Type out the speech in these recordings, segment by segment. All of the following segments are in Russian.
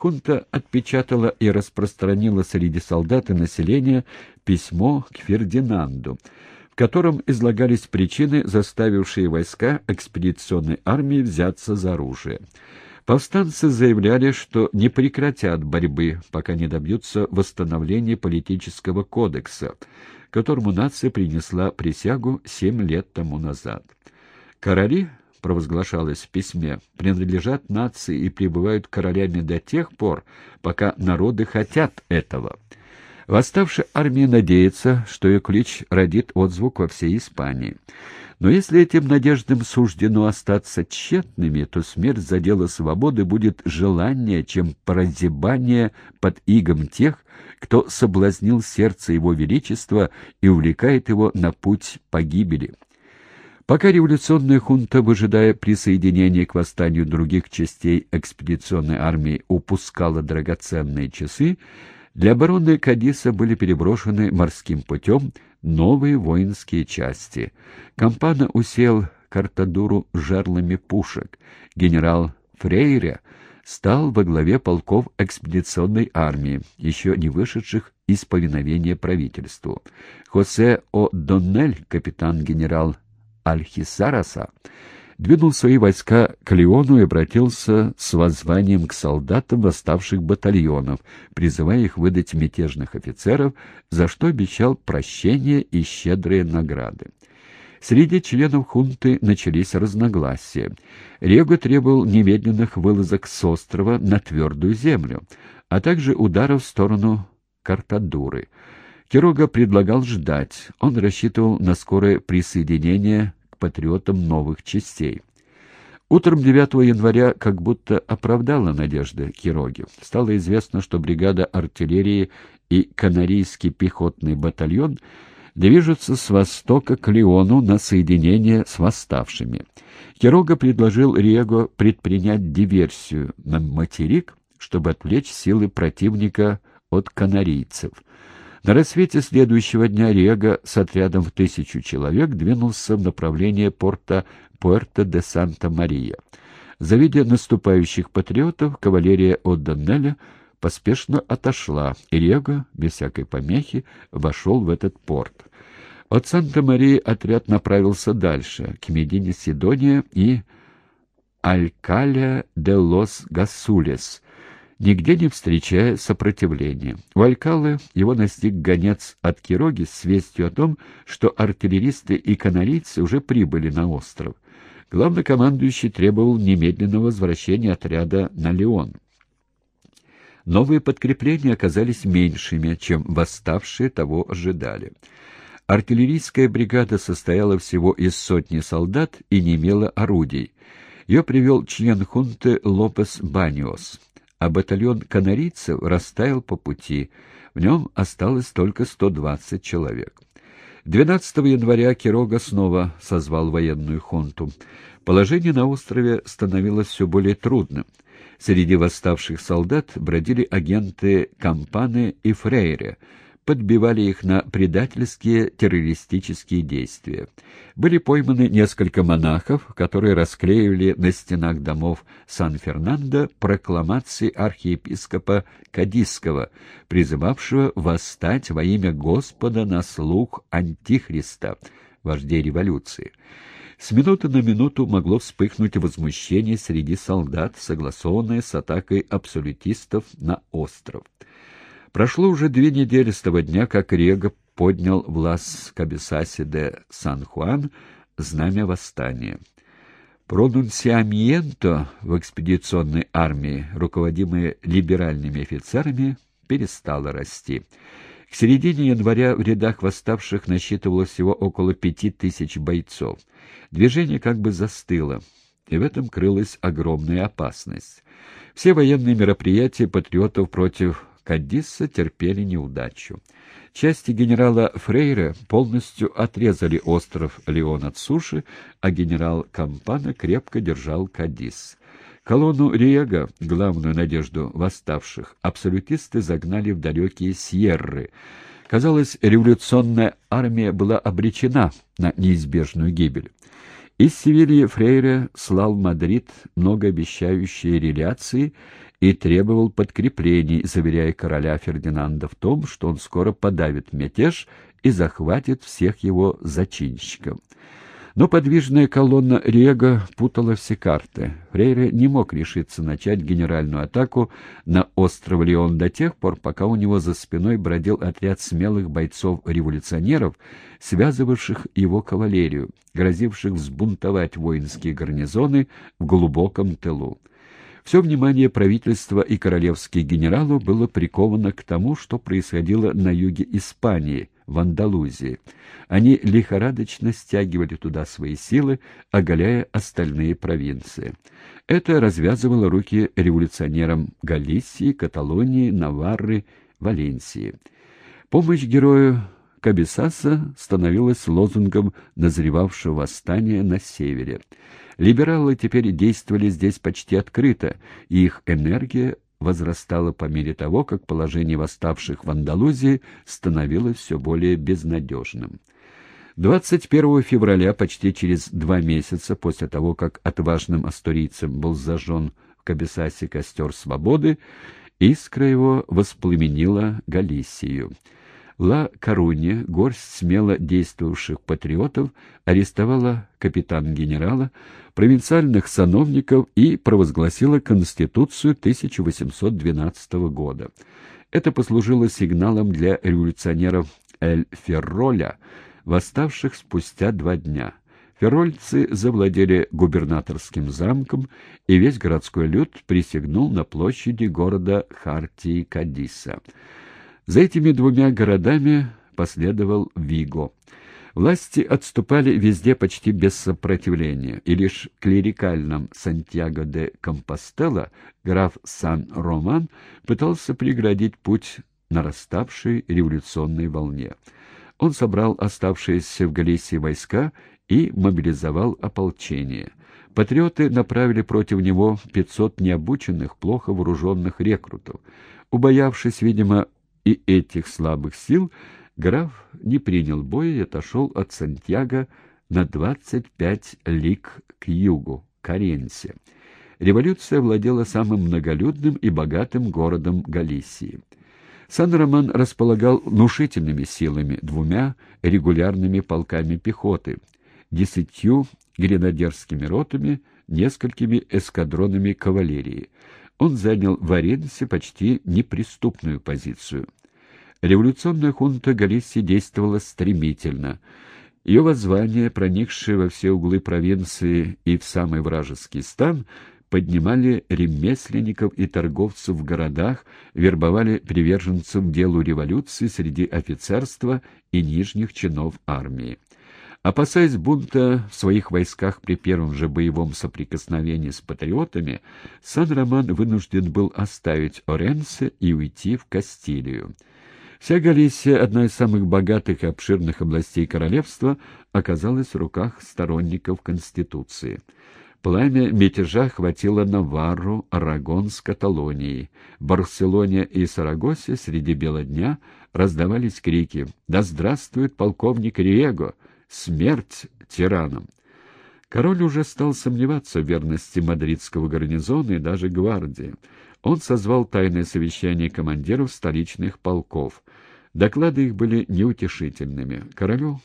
Хунта отпечатала и распространила среди солдат и населения письмо к Фердинанду, в котором излагались причины, заставившие войска экспедиционной армии взяться за оружие. Повстанцы заявляли, что не прекратят борьбы, пока не добьются восстановления политического кодекса, которому нация принесла присягу семь лет тому назад. Короли провозглашалось в письме, принадлежат нации и пребывают королями до тех пор, пока народы хотят этого. Восставшая армия надеется, что ее клич родит отзвук во всей Испании. Но если этим надеждам суждено остаться тщетными, то смерть за дело свободы будет желание, чем прозябание под игом тех, кто соблазнил сердце его величества и увлекает его на путь погибели. Пока революционная хунта, выжидая присоединения к восстанию других частей экспедиционной армии, упускала драгоценные часы, для обороны Кадиса были переброшены морским путем новые воинские части. Кампана усел Картадуру жерлами пушек. Генерал Фрейре стал во главе полков экспедиционной армии, еще не вышедших из повиновения правительству. Хосе О'Доннель, капитан-генерал Альхисараса, двинул свои войска к Леону и обратился с воззванием к солдатам восставших батальонов, призывая их выдать мятежных офицеров, за что обещал прощение и щедрые награды. Среди членов хунты начались разногласия. Рего требовал немедленных вылазок с острова на твердую землю, а также ударов в сторону Картадуры. Кирога предлагал ждать. Он рассчитывал на скорое присоединение к патриотам новых частей. Утром 9 января как будто оправдала надежды Кироги. Стало известно, что бригада артиллерии и канарийский пехотный батальон движутся с востока к Леону на соединение с восставшими. Кирога предложил Рего предпринять диверсию на материк, чтобы отвлечь силы противника от канарийцев — на рассвете следующего дня Рега с отрядом в тысячу человек двинулся в направлении порта Пуэрто-де-Санта-Мария. Завидя наступающих патриотов, кавалерия О'Доннеля поспешно отошла, и Рега, без всякой помехи, вошел в этот порт. От Санта-Марии отряд направился дальше, к Медине Сидония и Алькаля де лос Гасулес, нигде не встречая сопротивления. У его настиг гонец от Кироги с вестью о том, что артиллеристы и канарийцы уже прибыли на остров. Главнокомандующий требовал немедленного возвращения отряда на Леон. Новые подкрепления оказались меньшими, чем восставшие того ожидали. Артиллерийская бригада состояла всего из сотни солдат и не имела орудий. Ее привел член хунты Лопес Баниос а батальон канарийцев растаял по пути. В нем осталось только 120 человек. 12 января Кирога снова созвал военную хунту. Положение на острове становилось все более трудным. Среди восставших солдат бродили агенты Кампаны и Фрейре — подбивали их на предательские террористические действия. Были пойманы несколько монахов, которые расклеивали на стенах домов Сан-Фернандо прокламации архиепископа Кадисского, призывавшего восстать во имя Господа на слух Антихриста, вождей революции. С минуты на минуту могло вспыхнуть возмущение среди солдат, согласованное с атакой абсолютистов на остров. Прошло уже две недели с того дня, как Рега поднял в Лас-Кабесасе де Сан-Хуан знамя восстания. Продунсиамиенто в экспедиционной армии, руководимой либеральными офицерами, перестало расти. К середине января в рядах восставших насчитывалось всего около пяти тысяч бойцов. Движение как бы застыло, и в этом крылась огромная опасность. Все военные мероприятия патриотов против Кадисса терпели неудачу. Части генерала Фрейра полностью отрезали остров Леон от суши, а генерал Кампана крепко держал Кадис. Колонну Риего, главную надежду восставших, абсолютисты загнали в далекие Сьерры. Казалось, революционная армия была обречена на неизбежную гибель. Из Севильи Фрейре слал в Мадрид многообещающие реляции и требовал подкреплений, заверяя короля Фердинанда в том, что он скоро подавит мятеж и захватит всех его зачинщиков. Но подвижная колонна Рега путала все карты. Фрейре не мог решиться начать генеральную атаку на остров Леон до тех пор, пока у него за спиной бродил отряд смелых бойцов-революционеров, связывавших его кавалерию, грозивших взбунтовать воинские гарнизоны в глубоком тылу. Все внимание правительства и королевских генералов было приковано к тому, что происходило на юге Испании, в Андалузии. Они лихорадочно стягивали туда свои силы, оголяя остальные провинции. Это развязывало руки революционерам Галисии, Каталонии, Наварры, Валенсии. Помощь герою Кабисаса становилась лозунгом назревавшего восстания на севере. Либералы теперь действовали здесь почти открыто, и их энергия возрастала по мере того, как положение восставших в Андалузии становилось все более безнадежным. 21 февраля, почти через два месяца после того, как отважным астурийцем был зажжен в Кабесасе костер свободы, искра его воспламенила Галисию. Ла Корунья, горсть смело действовавших патриотов, арестовала капитан-генерала, провинциальных сановников и провозгласила Конституцию 1812 года. Это послужило сигналом для революционеров Эль-Ферроля, восставших спустя два дня. Феррольцы завладели губернаторским замком, и весь городской люд присягнул на площади города Хартии-Кадиса. За этими двумя городами последовал Виго. Власти отступали везде почти без сопротивления, и лишь клерикальном Сантьяго де Компостела граф Сан-Роман пытался преградить путь нараставшей революционной волне. Он собрал оставшиеся в Галисии войска и мобилизовал ополчение. Патриоты направили против него 500 необученных, плохо вооруженных рекрутов. Убоявшись, видимо, и этих слабых сил граф не принял боя и отошел от Сантьяго на 25 лиг к югу, к Оренсе. Революция владела самым многолюдным и богатым городом Галисии. Сан-Роман располагал внушительными силами, двумя регулярными полками пехоты, десятью гренадерскими ротами, несколькими эскадронами кавалерии — он занял в Оренсе почти неприступную позицию. Революционная хунта Галисии действовала стремительно. Ее воззвания, проникшие во все углы провинции и в самый вражеский стан, поднимали ремесленников и торговцев в городах, вербовали приверженцев делу революции среди офицерства и нижних чинов армии. Опасаясь бунта в своих войсках при первом же боевом соприкосновении с патриотами, Сан-Роман вынужден был оставить Оренсе и уйти в Кастилию. Вся Галисия, одна из самых богатых и обширных областей королевства, оказалась в руках сторонников Конституции. Пламя мятежа охватило Наварру, Арагон с Каталонией. Барселоне и Сарагосе среди бела дня раздавались крики «Да здравствует полковник Риего!» Смерть тиранам! Король уже стал сомневаться в верности мадридского гарнизона и даже гвардии. Он созвал тайное совещание командиров столичных полков. Доклады их были неутешительными. Королю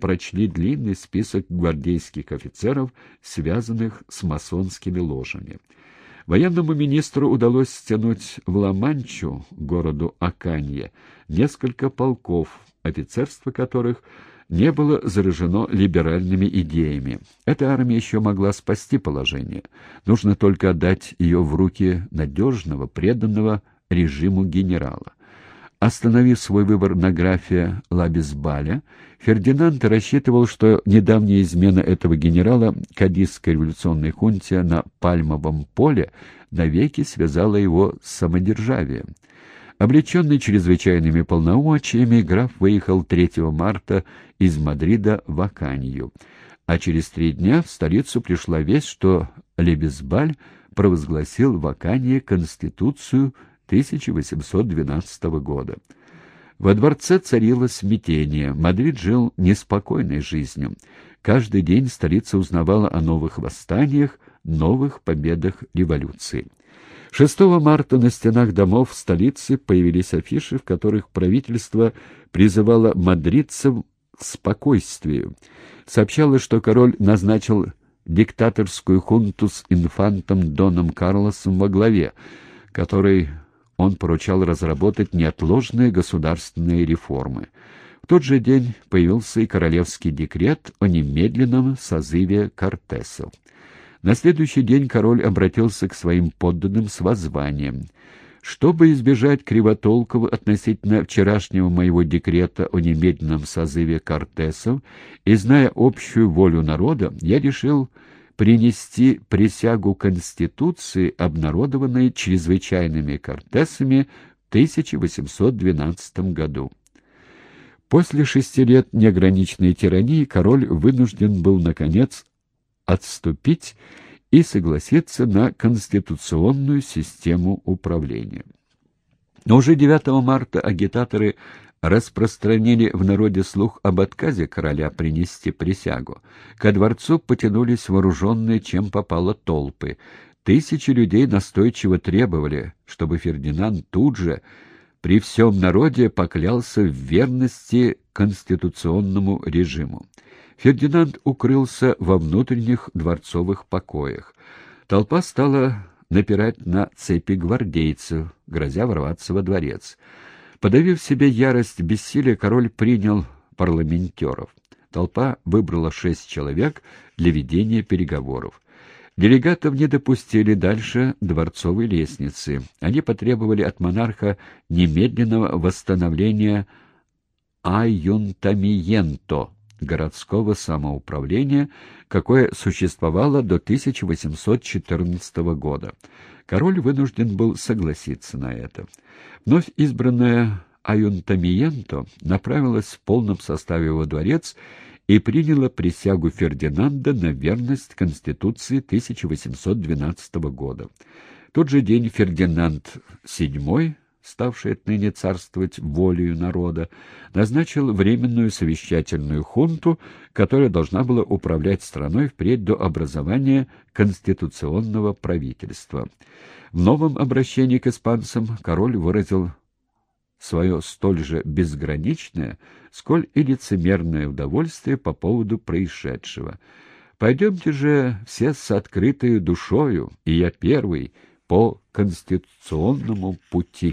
прочли длинный список гвардейских офицеров, связанных с масонскими ложами. Военному министру удалось стянуть в Ла-Манчу, городу Аканье, несколько полков, офицерство которых не было заражено либеральными идеями. Эта армия еще могла спасти положение. Нужно только отдать ее в руки надежного, преданного режиму генерала. Остановив свой выбор на графе Лабисбаля, Фердинанд рассчитывал, что недавняя измена этого генерала Кадисской революционной хунте на Пальмовом поле навеки связала его с самодержавием. Облеченный чрезвычайными полномочиями, граф выехал 3 марта из Мадрида в Оканью, а через три дня в столицу пришла весть, что Ла Бисбаль провозгласил в Оканье Конституцию 1812 года. Во дворце царило смятение, Мадрид жил неспокойной жизнью. Каждый день столица узнавала о новых восстаниях, новых победах революции. 6 марта на стенах домов столицы появились афиши, в которых правительство призывало мадридцев к спокойствию. Сообщалось, что король назначил диктаторскую хунту с инфантом Доном Карлосом во главе, который он поручал разработать неотложные государственные реформы. В тот же день появился и королевский декрет о немедленном созыве Кортесов. На следующий день король обратился к своим подданным с воззванием. «Чтобы избежать кривотолков относительно вчерашнего моего декрета о немедленном созыве Кортесов и зная общую волю народа, я решил принести присягу Конституции, обнародованной чрезвычайными Кортесами в 1812 году. После шести лет неограниченной тирании король вынужден был, наконец, отступить и согласиться на конституционную систему управления. Но уже 9 марта агитаторы распространили в народе слух об отказе короля принести присягу. Ко дворцу потянулись вооруженные, чем попало, толпы. Тысячи людей настойчиво требовали, чтобы Фердинанд тут же при всем народе поклялся в верности конституционному режиму. Фердинанд укрылся во внутренних дворцовых покоях. Толпа стала напирать на цепи гвардейцев, грозя ворваться во дворец. Подавив себе ярость бессилия, король принял парламентеров. Толпа выбрала шесть человек для ведения переговоров. Делегатов не допустили дальше дворцовой лестницы. Они потребовали от монарха немедленного восстановления айюнтамиенто, городского самоуправления, какое существовало до 1814 года. Король вынужден был согласиться на это. Вновь избранная Аюнтамиенто направилась в полном составе во дворец и приняла присягу Фердинанда на верность Конституции 1812 года. В тот же день Фердинанд VII ставший отныне царствовать волею народа, назначил временную совещательную хунту, которая должна была управлять страной впредь до образования конституционного правительства. В новом обращении к испанцам король выразил свое столь же безграничное, сколь и лицемерное удовольствие по поводу происшедшего. «Пойдемте же все с открытой душою, и я первый, по конституционному пути».